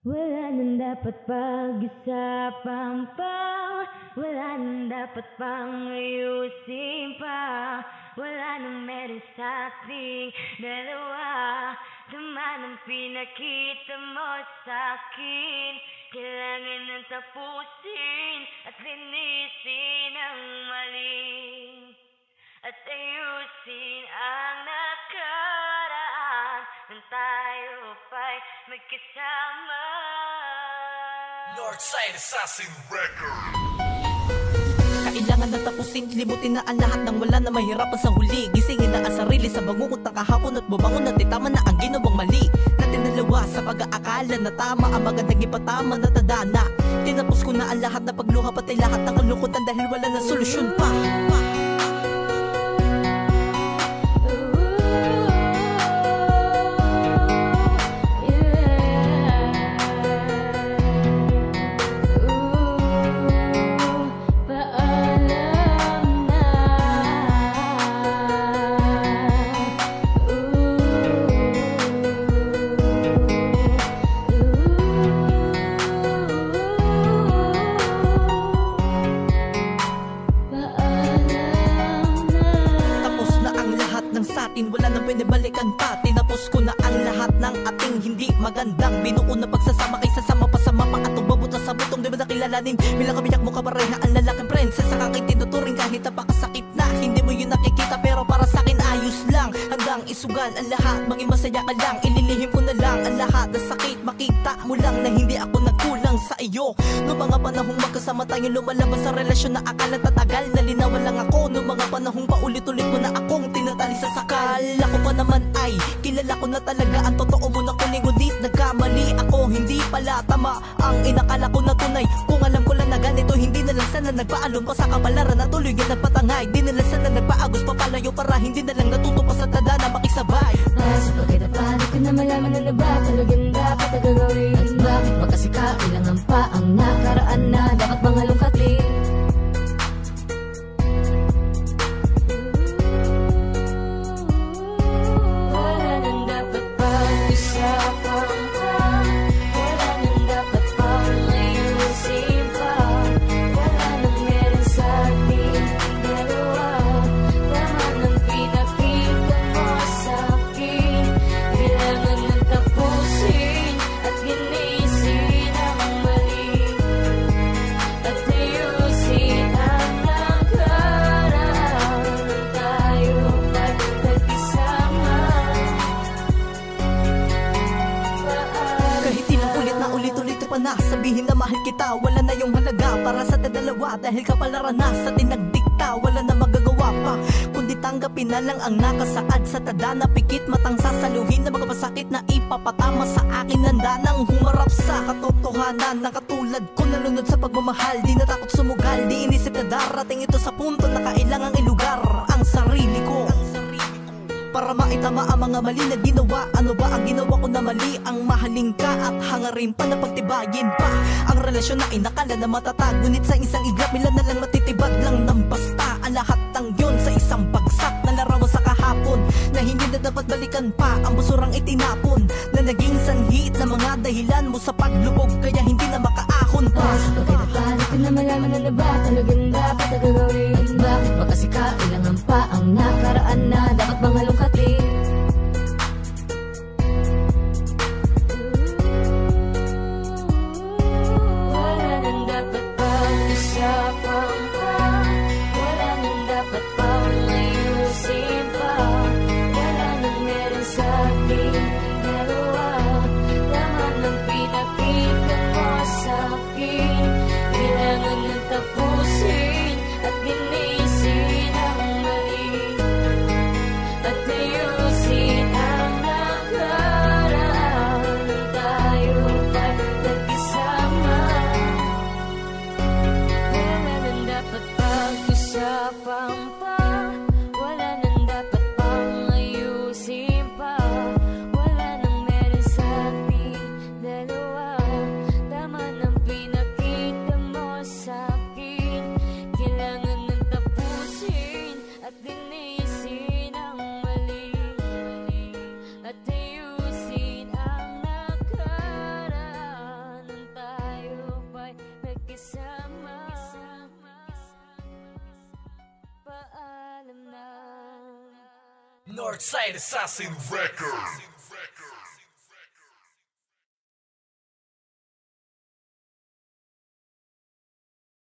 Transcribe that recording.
Wala nang dapat pag-usapan pa. Wala nang dapat pang ayusin pa. Wala nang meron sa ating dalawa. Tama ng pinakita mo sa akin. Kailangan nang tapusin At linisin ang mali. At ayusin ang nakaraan. Nang tayo magkasama Northside Assassin Record. Kailangan na tapusin, limutin na ang lahat ng wala na mahirapan sa huli Gisingin na ang sarili sa bangungot ng kahapon at bumangon at itama na ang ginawang mali Natin dalawa sa pag-aakala na tama ang magandang ipatama na tadana Tinapos ko na ang lahat na pagluha pati lahat ng kalungkutan dahil wala na solusyon pa, pa. Pa Tinapos ko na ang lahat ng ating Hindi magandang binuo na pagsasama Kaysa sama pa sa mapa at babuta sa butong. Di ba nakilalanin Bilang kabiyak mo kapareha ang lalaking prinsess Sa aking tinuturing kahit napakasakit na. Hindi mo yun nakikita pero para sa akin ayos lang. Hanggang isugal ang lahat Maging masaya ka lang. Ililihim ko na lang ang lahat na sakit. Makita mo lang na hindi ako iyo. Noong mga panahong magkasama tayo lumalabas sa relasyon na akala tatagal. Nalinawan lang ako Noong mga panahong paulit-ulit mo na akong tinatali sa sakal. Ako pa naman ay kilala ko na talaga Ang totoo mo na kuning ngunit nagkamali ako. Hindi pala tama ang inakala ko na tunay. Kung alam ko lang na ganito hindi na lang sana nagpaalon pa sa kapalaran Na tuloy yan nagpatangay. Di na lang sana nagpaagos papalayo para hindi na lang natuto pa sa tada na makisabay. Nasa pagkatapalo ko na malaman na na ba Talagang dapat na gagawin pa ang nakaraan na Dapat pa na Sabihin na mahal kita. Wala na yung halaga para sa dalawa. Dahil kapalaran na sa tinagdikta Wala na magagawa pa. Kundi tanggapin na lang ang nakasaad Sa tada na pikit matang sasaluhin Na mga masakit na ipapatama sa akin. Nanda nang humarap sa katotohanan Na katulad ko nalunod sa pagmamahal. Di natakot sumugal Di inisip na darating ito sa punto Na kailangang ilugar Ang sarili ko para maitama ang mga mali na ginawa. Ano ba ang ginawa ko na mali? Ang mahaling ka at hangarin pa na pagtibayin pa. Ang relasyon na inakala na matatag Ngunit sa isang iglap nila na lang matitibag lang ng basta. Ang lahat ng yun sa isang bagsak na larawan sa kahapon Na hindi na dapat balikan pa. Ang busurang itinapon Na naging sanhi na mga dahilan mo sa paglubog. Kaya na na na ba? Talagang dapat na gagawin ba kasi kailangan pa ang nakaraan na Dapat mga lungkatin Northside Assassin Records.